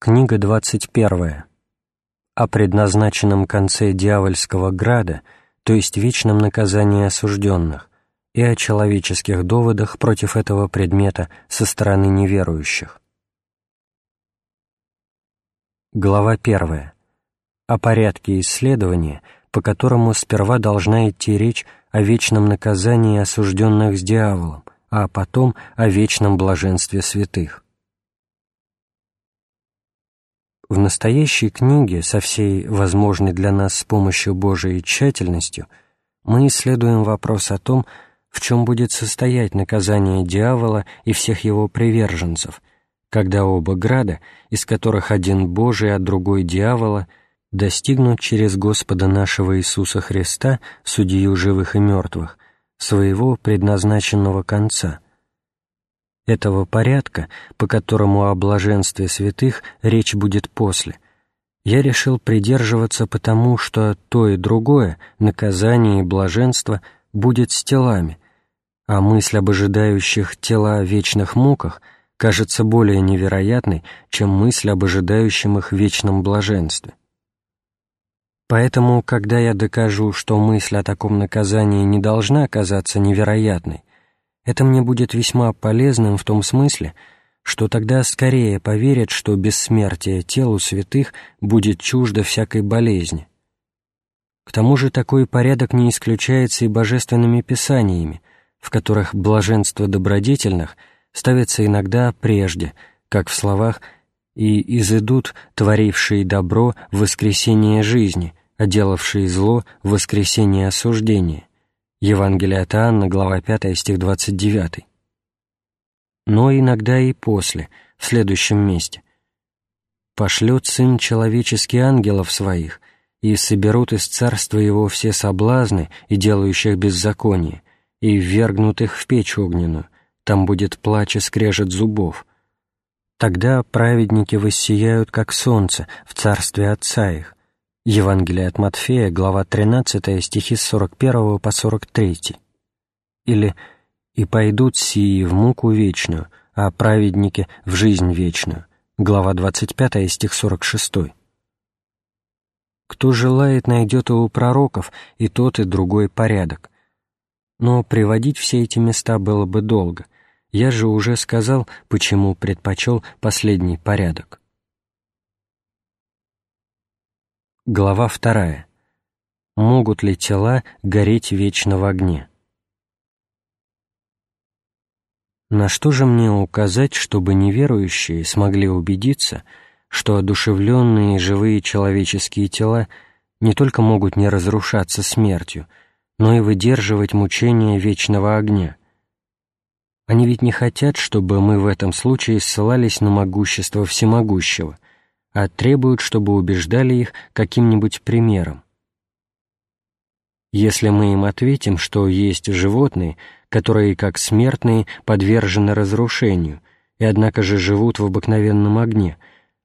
Книга 21. О предназначенном конце дьявольского града, то есть вечном наказании осужденных, и о человеческих доводах против этого предмета со стороны неверующих. Глава 1. О порядке исследования, по которому сперва должна идти речь о вечном наказании осужденных с дьяволом, а потом о вечном блаженстве святых. В настоящей книге, со всей возможной для нас с помощью Божией тщательностью, мы исследуем вопрос о том, в чем будет состоять наказание дьявола и всех его приверженцев, когда оба града, из которых один Божий, а другой дьявола, достигнут через Господа нашего Иисуса Христа, судью живых и мертвых, своего предназначенного конца – этого порядка, по которому о блаженстве святых речь будет после, я решил придерживаться потому, что то и другое, наказание и блаженство, будет с телами, а мысль об ожидающих тела вечных муках кажется более невероятной, чем мысль об ожидающем их вечном блаженстве. Поэтому, когда я докажу, что мысль о таком наказании не должна оказаться невероятной, это мне будет весьма полезным в том смысле, что тогда скорее поверят, что бессмертие телу святых будет чуждо всякой болезни. К тому же такой порядок не исключается и божественными писаниями, в которых блаженство добродетельных ставится иногда прежде, как в словах «и изыдут творившие добро воскресение жизни, а делавшие зло воскресение осуждения». Евангелие от Иоанна, глава 5, стих 29. Но иногда и после, в следующем месте. «Пошлет Сын человеческий ангелов своих, и соберут из царства его все соблазны и делающих беззаконие, и ввергнут их в печь огненную, там будет плач и скрежет зубов. Тогда праведники воссияют, как солнце, в царстве Отца их, Евангелие от Матфея, глава 13, стихи с 41 по 43. Или «И пойдут сии в муку вечную, а праведники в жизнь вечную». Глава 25, стих 46. «Кто желает, найдет и у пророков и тот, и другой порядок». Но приводить все эти места было бы долго. Я же уже сказал, почему предпочел последний порядок. Глава вторая. Могут ли тела гореть вечно в огне? На что же мне указать, чтобы неверующие смогли убедиться, что одушевленные живые человеческие тела не только могут не разрушаться смертью, но и выдерживать мучения вечного огня? Они ведь не хотят, чтобы мы в этом случае ссылались на могущество всемогущего — а требуют, чтобы убеждали их каким-нибудь примером. Если мы им ответим, что есть животные, которые, как смертные, подвержены разрушению, и однако же живут в обыкновенном огне,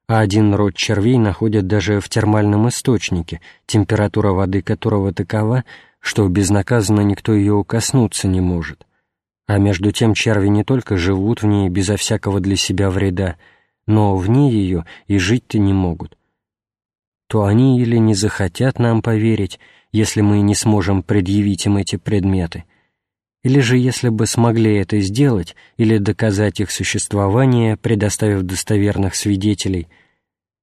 а один род червей находят даже в термальном источнике, температура воды которого такова, что безнаказанно никто ее коснуться не может. А между тем черви не только живут в ней безо всякого для себя вреда, но вне ее и жить-то не могут, то они или не захотят нам поверить, если мы не сможем предъявить им эти предметы, или же если бы смогли это сделать или доказать их существование, предоставив достоверных свидетелей,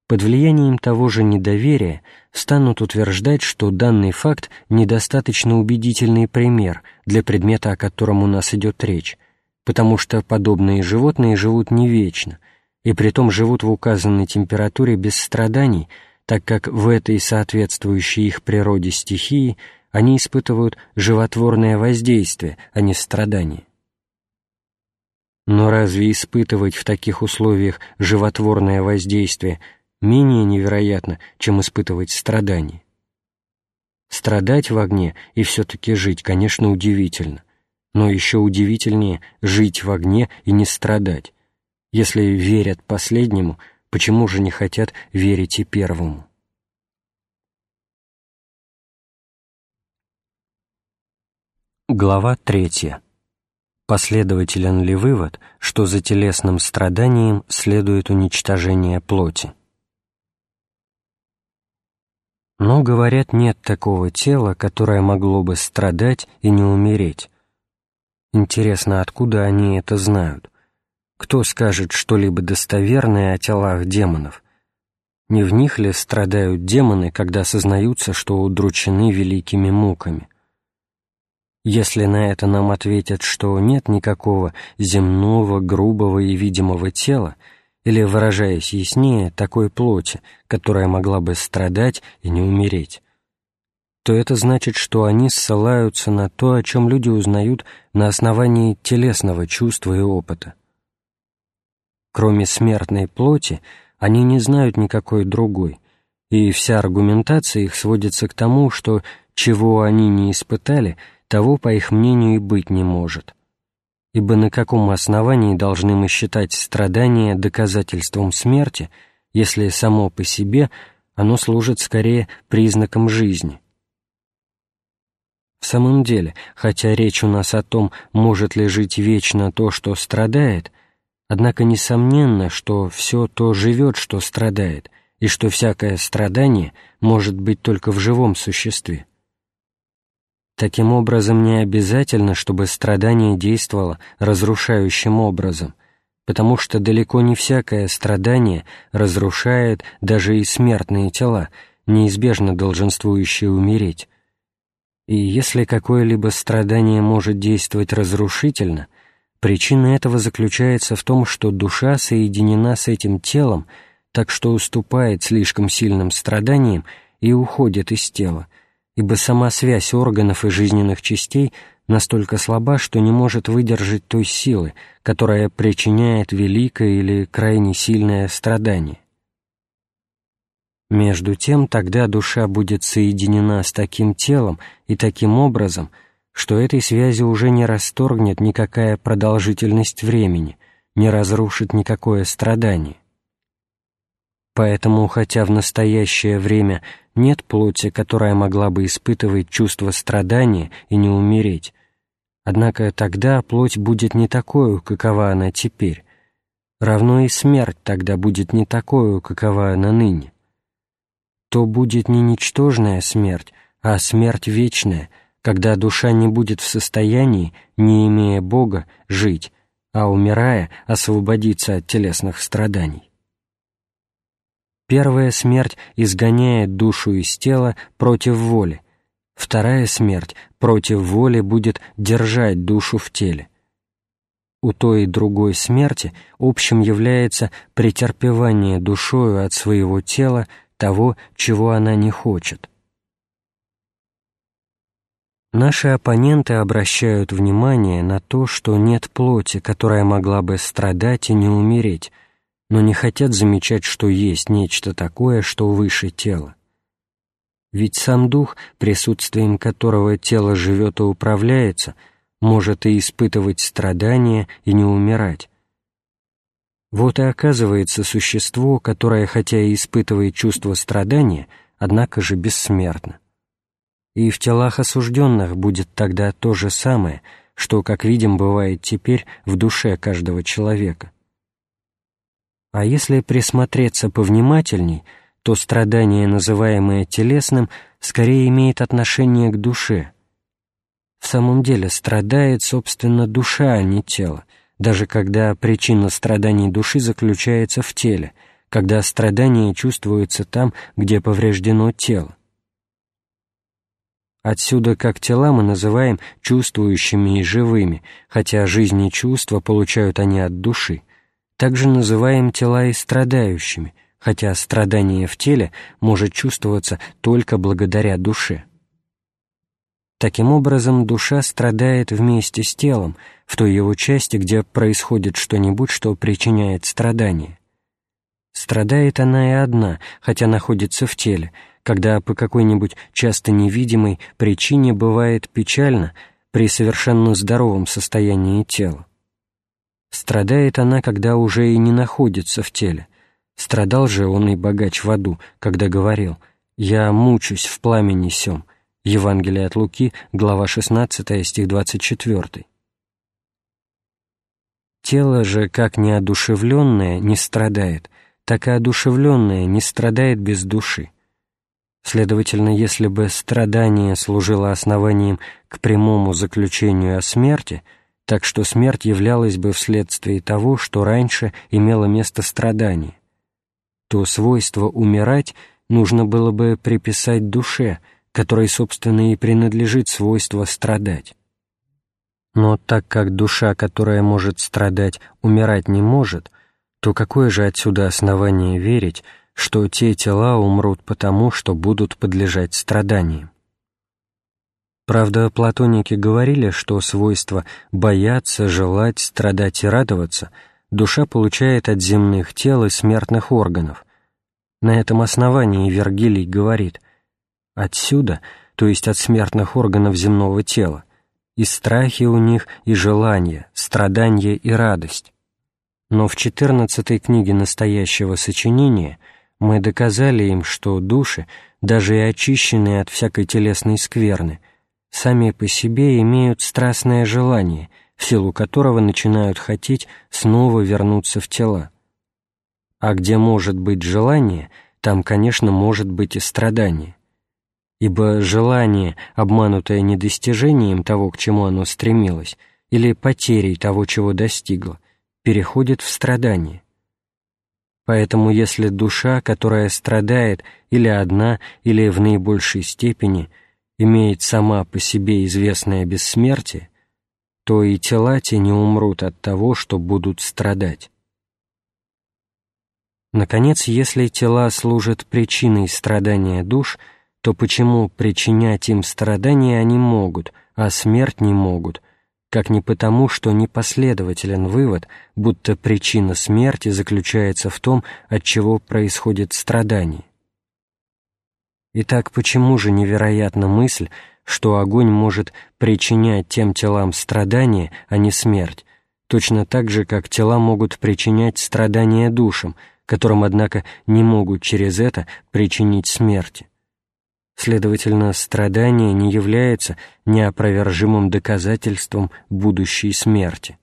под влиянием того же недоверия станут утверждать, что данный факт недостаточно убедительный пример для предмета, о котором у нас идет речь, потому что подобные животные живут не вечно — и притом живут в указанной температуре без страданий, так как в этой соответствующей их природе стихии они испытывают животворное воздействие, а не страдания. Но разве испытывать в таких условиях животворное воздействие менее невероятно, чем испытывать страдания? Страдать в огне и все-таки жить, конечно, удивительно, но еще удивительнее жить в огне и не страдать, если верят последнему, почему же не хотят верить и первому? Глава 3. Последователен ли вывод, что за телесным страданием следует уничтожение плоти? Но, говорят, нет такого тела, которое могло бы страдать и не умереть. Интересно, откуда они это знают? Кто скажет что-либо достоверное о телах демонов? Не в них ли страдают демоны, когда сознаются, что удручены великими муками? Если на это нам ответят, что нет никакого земного, грубого и видимого тела, или, выражаясь яснее, такой плоти, которая могла бы страдать и не умереть, то это значит, что они ссылаются на то, о чем люди узнают на основании телесного чувства и опыта. Кроме смертной плоти, они не знают никакой другой, и вся аргументация их сводится к тому, что чего они не испытали, того, по их мнению, и быть не может. Ибо на каком основании должны мы считать страдание доказательством смерти, если само по себе оно служит скорее признаком жизни? В самом деле, хотя речь у нас о том, может ли жить вечно то, что страдает, однако несомненно, что все то живет, что страдает, и что всякое страдание может быть только в живом существе. Таким образом, не обязательно, чтобы страдание действовало разрушающим образом, потому что далеко не всякое страдание разрушает даже и смертные тела, неизбежно долженствующие умереть. И если какое-либо страдание может действовать разрушительно, причина этого заключается в том, что душа соединена с этим телом, так что уступает слишком сильным страданиям и уходит из тела, ибо сама связь органов и жизненных частей настолько слаба, что не может выдержать той силы, которая причиняет великое или крайне сильное страдание. Между тем, тогда душа будет соединена с таким телом и таким образом, что этой связи уже не расторгнет никакая продолжительность времени, не разрушит никакое страдание. Поэтому, хотя в настоящее время нет плоти, которая могла бы испытывать чувство страдания и не умереть, однако тогда плоть будет не такой, какова она теперь, равно и смерть тогда будет не такой, какова она ныне то будет не ничтожная смерть, а смерть вечная, когда душа не будет в состоянии, не имея Бога, жить, а, умирая, освободиться от телесных страданий. Первая смерть изгоняет душу из тела против воли, вторая смерть против воли будет держать душу в теле. У той и другой смерти общим является претерпевание душою от своего тела того, чего она не хочет. Наши оппоненты обращают внимание на то, что нет плоти, которая могла бы страдать и не умереть, но не хотят замечать, что есть нечто такое, что выше тела. Ведь сам дух, присутствием которого тело живет и управляется, может и испытывать страдания и не умирать, вот и оказывается существо, которое, хотя и испытывает чувство страдания, однако же бессмертно. И в телах осужденных будет тогда то же самое, что, как видим, бывает теперь в душе каждого человека. А если присмотреться повнимательней, то страдание, называемое телесным, скорее имеет отношение к душе. В самом деле страдает, собственно, душа, а не тело, даже когда причина страданий души заключается в теле, когда страдание чувствуется там, где повреждено тело. Отсюда как тела мы называем чувствующими и живыми, хотя жизни и чувства получают они от души. Также называем тела и страдающими, хотя страдание в теле может чувствоваться только благодаря душе. Таким образом, душа страдает вместе с телом, в той его части, где происходит что-нибудь, что причиняет страдание. Страдает она и одна, хотя находится в теле, когда по какой-нибудь часто невидимой причине бывает печально при совершенно здоровом состоянии тела. Страдает она, когда уже и не находится в теле. Страдал же он и богач в аду, когда говорил «Я мучусь в пламени сём», Евангелие от Луки, глава 16, стих 24. Тело же, как неодушевленное, не страдает, так и одушевленное не страдает без души. Следовательно, если бы страдание служило основанием к прямому заключению о смерти, так что смерть являлась бы вследствие того, что раньше имело место страдание, то свойство умирать нужно было бы приписать душе, которой, собственно, и принадлежит свойство страдать. Но так как душа, которая может страдать, умирать не может, то какое же отсюда основание верить, что те тела умрут потому, что будут подлежать страданиям? Правда, платоники говорили, что свойство бояться, желать, страдать и радоваться душа получает от земных тел и смертных органов. На этом основании Вергилий говорит «Отсюда, то есть от смертных органов земного тела, и страхи у них, и желания, страдания и радость. Но в четырнадцатой книге настоящего сочинения мы доказали им, что души, даже и очищенные от всякой телесной скверны, сами по себе имеют страстное желание, в силу которого начинают хотеть снова вернуться в тела. А где может быть желание, там, конечно, может быть и страдание ибо желание, обманутое недостижением того, к чему оно стремилось, или потерей того, чего достигло, переходит в страдание. Поэтому если душа, которая страдает или одна, или в наибольшей степени, имеет сама по себе известное бессмертие, то и тела те не умрут от того, что будут страдать. Наконец, если тела служат причиной страдания душ – то почему причинять им страдания они могут, а смерть не могут, как не потому, что непоследователен вывод, будто причина смерти заключается в том, от чего происходит страдание. Итак, почему же невероятна мысль, что огонь может причинять тем телам страдания, а не смерть, точно так же, как тела могут причинять страдания душам, которым, однако, не могут через это причинить смерти? Следовательно, страдание не является неопровержимым доказательством будущей смерти.